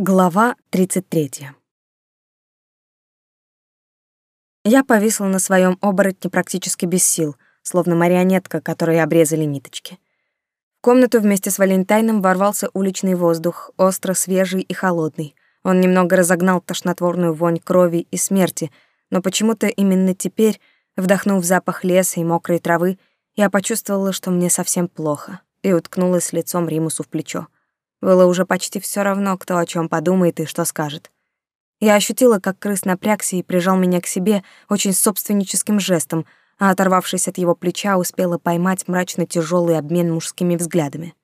Глава 33. Я повисла на своем оборотне практически без сил, словно марионетка, которой обрезали ниточки. В комнату вместе с Валентайном ворвался уличный воздух, остро свежий и холодный. Он немного разогнал тошнотворную вонь крови и смерти, но почему-то именно теперь, вдохнув запах леса и мокрой травы, я почувствовала, что мне совсем плохо, и уткнулась лицом Римусу в плечо. Было уже почти все равно, кто о чем подумает и что скажет. Я ощутила, как крыс напрягся и прижал меня к себе очень собственническим жестом, а оторвавшись от его плеча, успела поймать мрачно тяжелый обмен мужскими взглядами.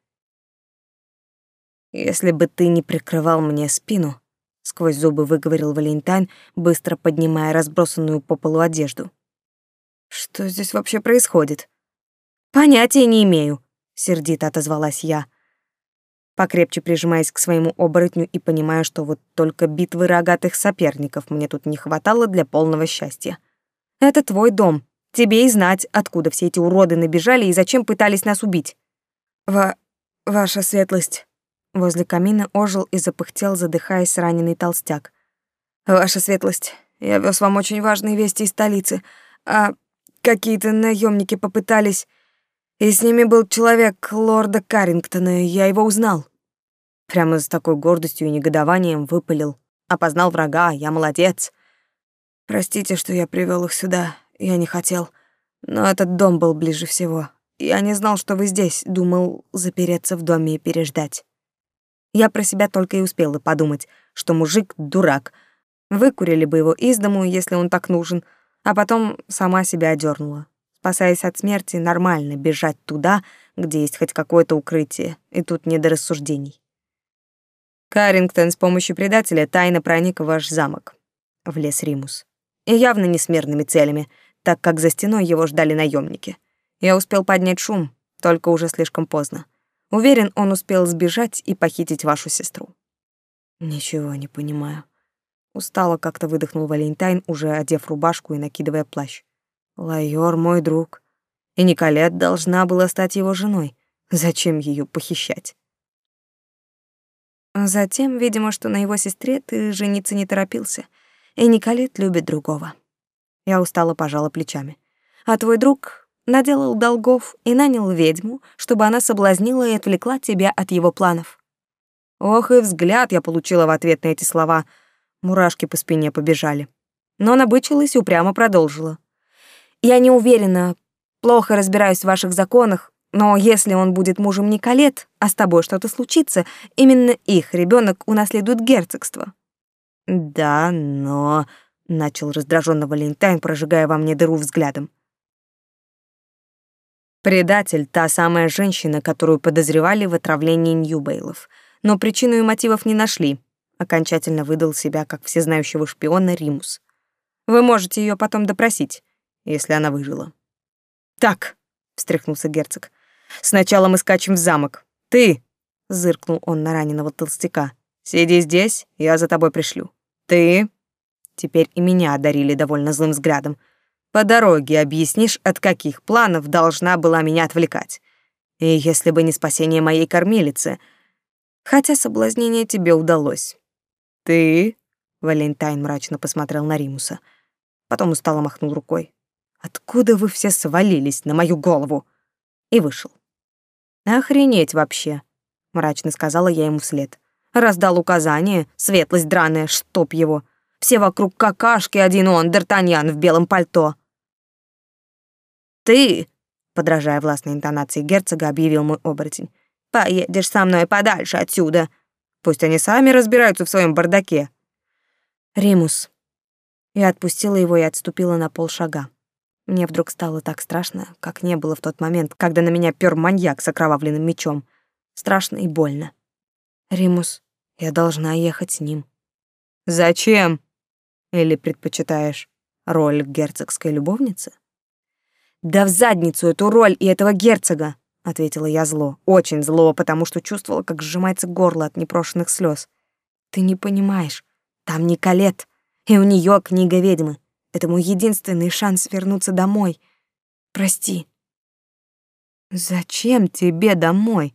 «Если бы ты не прикрывал мне спину», — сквозь зубы выговорил Валентайн, быстро поднимая разбросанную по полу одежду. «Что здесь вообще происходит?» «Понятия не имею», — сердито отозвалась я покрепче прижимаясь к своему оборотню и понимая, что вот только битвы рогатых соперников мне тут не хватало для полного счастья. «Это твой дом. Тебе и знать, откуда все эти уроды набежали и зачем пытались нас убить». «Ва... ваша светлость...» Возле камина ожил и запыхтел, задыхаясь раненый толстяк. «Ваша светлость, я вез вам очень важные вести из столицы, а какие-то наемники попытались...» И с ними был человек лорда Каррингтона, я его узнал. Прямо с такой гордостью и негодованием выпалил. Опознал врага, я молодец. Простите, что я привел их сюда, я не хотел. Но этот дом был ближе всего. Я не знал, что вы здесь, думал запереться в доме и переждать. Я про себя только и успела подумать, что мужик — дурак. Выкурили бы его из дому, если он так нужен, а потом сама себя одернула спасаясь от смерти, нормально бежать туда, где есть хоть какое-то укрытие, и тут не до рассуждений. Карингтон с помощью предателя тайно проник в ваш замок, в лес Римус. И явно не с мирными целями, так как за стеной его ждали наемники. Я успел поднять шум, только уже слишком поздно. Уверен, он успел сбежать и похитить вашу сестру. Ничего не понимаю. Устало как-то выдохнул Валентайн, уже одев рубашку и накидывая плащ. Лайор мой друг. И Николет должна была стать его женой. Зачем ее похищать? Затем, видимо, что на его сестре ты жениться не торопился, и Николет любит другого. Я устало пожала плечами. А твой друг наделал долгов и нанял ведьму, чтобы она соблазнила и отвлекла тебя от его планов. Ох, и взгляд я получила в ответ на эти слова. Мурашки по спине побежали. Но набычилась и упрямо продолжила. Я не уверена, плохо разбираюсь в ваших законах, но если он будет мужем Николет, а с тобой что-то случится, именно их ребенок унаследует герцогство. Да, но начал раздраженно Валентайн, прожигая во мне дыру взглядом. Предатель — та самая женщина, которую подозревали в отравлении Ньюбейлов, но причину и мотивов не нашли. Окончательно выдал себя как всезнающего шпиона Римус. Вы можете ее потом допросить если она выжила. «Так», — встряхнулся герцог, — «сначала мы скачем в замок. Ты», — зыркнул он на раненого толстяка, — «сиди здесь, я за тобой пришлю. Ты...» Теперь и меня одарили довольно злым взглядом. «По дороге объяснишь, от каких планов должна была меня отвлекать. И если бы не спасение моей кормилицы, хотя соблазнение тебе удалось. Ты...» — Валентайн мрачно посмотрел на Римуса. Потом устало махнул рукой. Откуда вы все свалились на мою голову? И вышел. Охренеть вообще, мрачно сказала я ему вслед. Раздал указание, светлость драная, чтоб его. Все вокруг какашки, один он, Д'Артаньян в белом пальто. Ты, подражая властной интонации герцога, объявил мой оборотень. Поедешь со мной подальше отсюда. Пусть они сами разбираются в своем бардаке. Римус. Я отпустила его и отступила на полшага. Мне вдруг стало так страшно, как не было в тот момент, когда на меня пёр маньяк с окровавленным мечом. Страшно и больно. Римус, я должна ехать с ним. Зачем? Или предпочитаешь роль герцогской любовницы? Да в задницу эту роль и этого герцога, ответила я зло, очень зло, потому что чувствовала, как сжимается горло от непрошенных слез. Ты не понимаешь, там Николет, и у неё книга ведьмы. Это мой единственный шанс вернуться домой. Прости. Зачем тебе домой?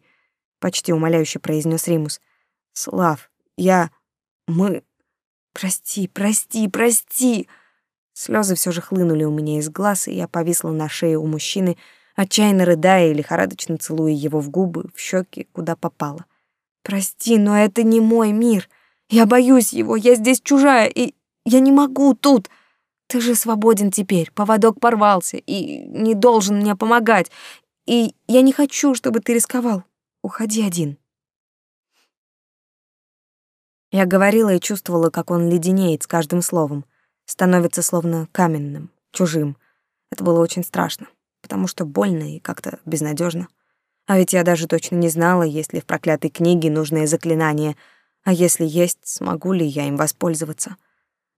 почти умоляюще произнес Римус. Слав, я Мы... Прости, прости, прости!» Слезы все же хлынули у меня из глаз, и я повисла на шее у мужчины, отчаянно рыдая и лихорадочно целуя его в губы, в щеки, куда попало. «Прости, но это не мой мир. Я боюсь его, я здесь чужая, и я не могу тут. Ты же свободен теперь, поводок порвался и не должен мне помогать. И я не хочу, чтобы ты рисковал. Уходи один». Я говорила и чувствовала, как он леденеет с каждым словом, становится словно каменным, чужим. Это было очень страшно, потому что больно и как-то безнадежно. А ведь я даже точно не знала, есть ли в проклятой книге нужные заклинания, а если есть, смогу ли я им воспользоваться.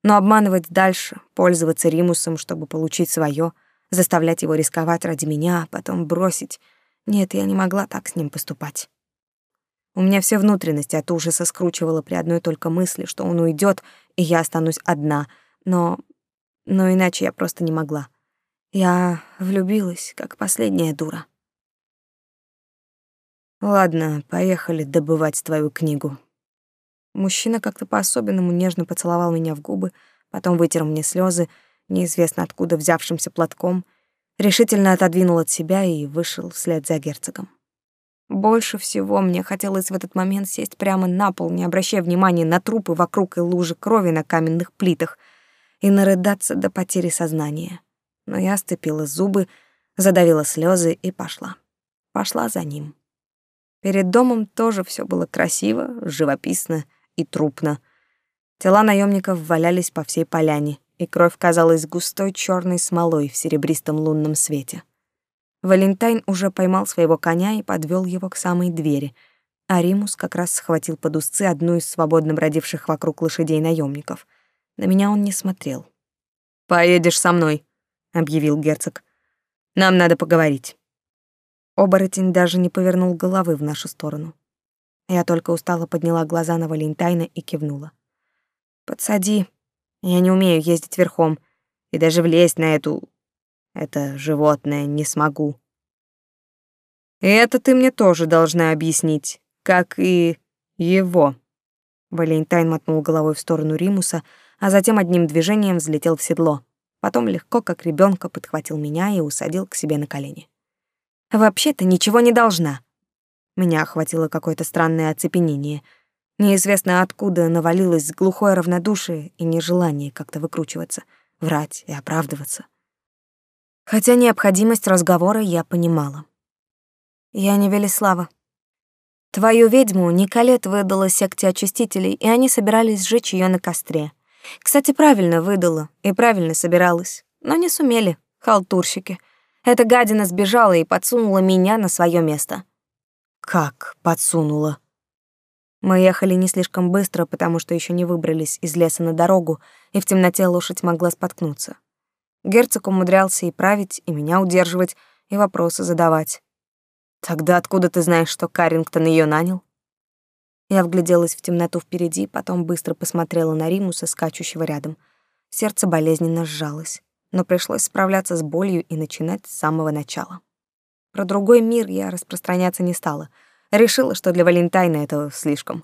Но обманывать дальше, пользоваться Римусом, чтобы получить свое, заставлять его рисковать ради меня, а потом бросить. Нет, я не могла так с ним поступать. У меня все внутренности от ужаса скручивало при одной только мысли, что он уйдет, и я останусь одна. Но... но иначе я просто не могла. Я влюбилась, как последняя дура. Ладно, поехали добывать твою книгу. Мужчина как-то по-особенному нежно поцеловал меня в губы, потом вытер мне слезы, неизвестно откуда взявшимся платком, решительно отодвинул от себя и вышел вслед за герцогом. Больше всего мне хотелось в этот момент сесть прямо на пол, не обращая внимания на трупы вокруг и лужи крови на каменных плитах, и нарыдаться до потери сознания. Но я сцепила зубы, задавила слезы и пошла. Пошла за ним. Перед домом тоже все было красиво, живописно и трупно. Тела наемников валялись по всей поляне, и кровь казалась густой черной смолой в серебристом лунном свете. Валентайн уже поймал своего коня и подвел его к самой двери, а Римус как раз схватил под узцы одну из свободно бродивших вокруг лошадей наемников. На меня он не смотрел. «Поедешь со мной», — объявил герцог. «Нам надо поговорить». Оборотень даже не повернул головы в нашу сторону. Я только устало подняла глаза на Валентайна и кивнула. «Подсади. Я не умею ездить верхом и даже влезть на эту это животное не смогу. Это ты мне тоже должна объяснить, как и его. Валентайн мотнул головой в сторону Римуса, а затем одним движением взлетел в седло. Потом легко, как ребенка, подхватил меня и усадил к себе на колени. «Вообще-то ничего не должна». Меня охватило какое-то странное оцепенение. Неизвестно откуда навалилось глухое равнодушие и нежелание как-то выкручиваться, врать и оправдываться хотя необходимость разговора я понимала. «Я не Велислава. Твою ведьму Николет выдала секте очистителей, и они собирались сжечь ее на костре. Кстати, правильно выдала и правильно собиралась, но не сумели, халтурщики. Эта гадина сбежала и подсунула меня на свое место». «Как подсунула?» Мы ехали не слишком быстро, потому что еще не выбрались из леса на дорогу, и в темноте лошадь могла споткнуться. Герцог умудрялся и править, и меня удерживать, и вопросы задавать. «Тогда откуда ты знаешь, что Карингтон ее нанял?» Я вгляделась в темноту впереди, потом быстро посмотрела на Римуса, скачущего рядом. Сердце болезненно сжалось, но пришлось справляться с болью и начинать с самого начала. Про другой мир я распространяться не стала. Решила, что для Валентайна это слишком.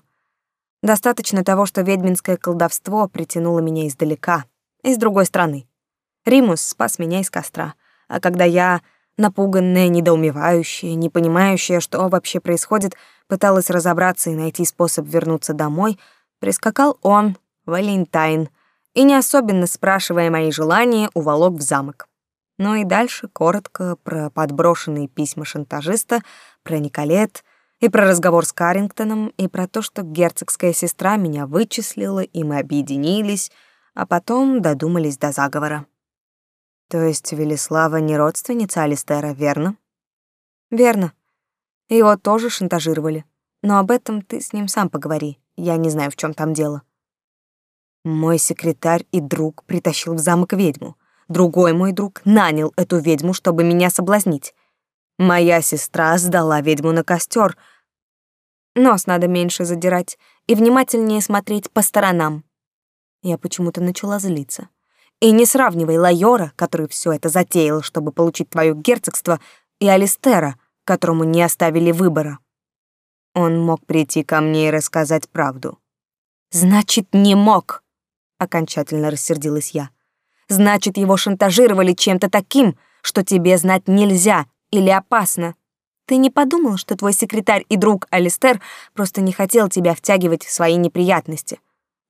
Достаточно того, что ведьминское колдовство притянуло меня издалека, из другой страны. Римус спас меня из костра, а когда я, напуганная, недоумевающая, не понимающая, что вообще происходит, пыталась разобраться и найти способ вернуться домой, прискакал он, Валентайн, и, не особенно спрашивая мои желания, уволок в замок. Ну и дальше коротко про подброшенные письма шантажиста, про Николет и про разговор с Карингтоном, и про то, что герцогская сестра меня вычислила, и мы объединились, а потом додумались до заговора. То есть Велислава не родственница Алистера, верно? Верно. Его тоже шантажировали. Но об этом ты с ним сам поговори. Я не знаю, в чем там дело. Мой секретарь и друг притащил в замок ведьму. Другой мой друг нанял эту ведьму, чтобы меня соблазнить. Моя сестра сдала ведьму на костер. Нос надо меньше задирать и внимательнее смотреть по сторонам. Я почему-то начала злиться. И не сравнивай Лайора, который все это затеял, чтобы получить твое герцогство, и Алистера, которому не оставили выбора. Он мог прийти ко мне и рассказать правду. Значит, не мог, окончательно рассердилась я. Значит, его шантажировали чем-то таким, что тебе знать нельзя или опасно. Ты не подумал, что твой секретарь и друг Алистер просто не хотел тебя втягивать в свои неприятности?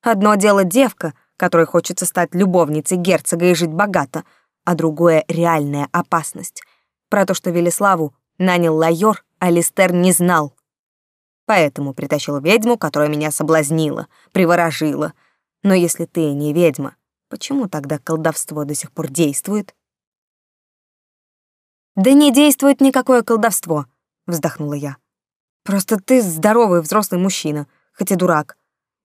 Одно дело девка, которой хочется стать любовницей герцога и жить богато, а другое — реальная опасность. Про то, что Велиславу нанял лайор, Алистер не знал. Поэтому притащил ведьму, которая меня соблазнила, приворожила. Но если ты не ведьма, почему тогда колдовство до сих пор действует? Да не действует никакое колдовство, вздохнула я. Просто ты здоровый взрослый мужчина, хоть и дурак.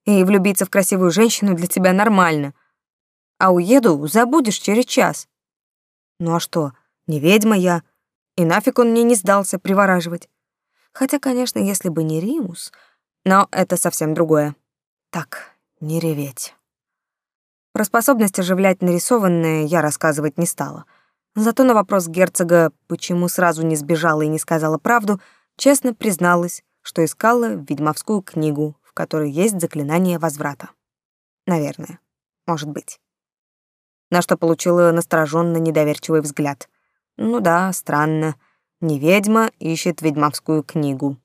И влюбиться в красивую женщину для тебя нормально. А уеду забудешь через час. Ну а что, не ведьма я, и нафиг он мне не сдался привораживать. Хотя, конечно, если бы не Римус, но это совсем другое. Так, не реветь. Про способность оживлять нарисованное я рассказывать не стала — Зато на вопрос герцога, почему сразу не сбежала и не сказала правду, честно призналась, что искала ведьмовскую книгу, в которой есть заклинание возврата. Наверное. Может быть. На что получила настороженно недоверчивый взгляд. Ну да, странно. Не ведьма ищет ведьмовскую книгу.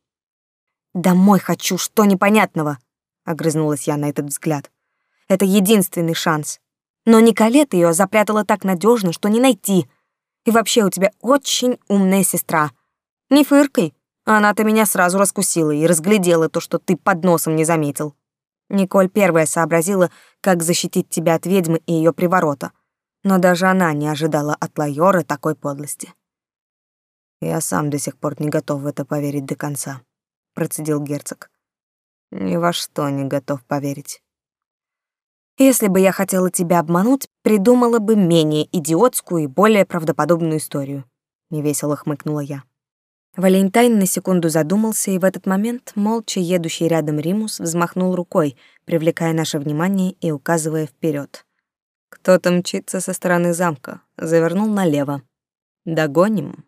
«Домой хочу, что непонятного?» — огрызнулась я на этот взгляд. «Это единственный шанс. Но Николет ее запрятала так надежно, что не найти. И вообще у тебя очень умная сестра. Не фыркой. Она-то меня сразу раскусила и разглядела то, что ты под носом не заметил. Николь первая сообразила, как защитить тебя от ведьмы и ее приворота. Но даже она не ожидала от Лайора такой подлости. «Я сам до сих пор не готов в это поверить до конца», — процедил герцог. «Ни во что не готов поверить». Если бы я хотела тебя обмануть, придумала бы менее идиотскую и более правдоподобную историю. Невесело хмыкнула я. Валентайн на секунду задумался, и в этот момент молча едущий рядом Римус взмахнул рукой, привлекая наше внимание и указывая вперед. Кто-то мчится со стороны замка, завернул налево. Догоним.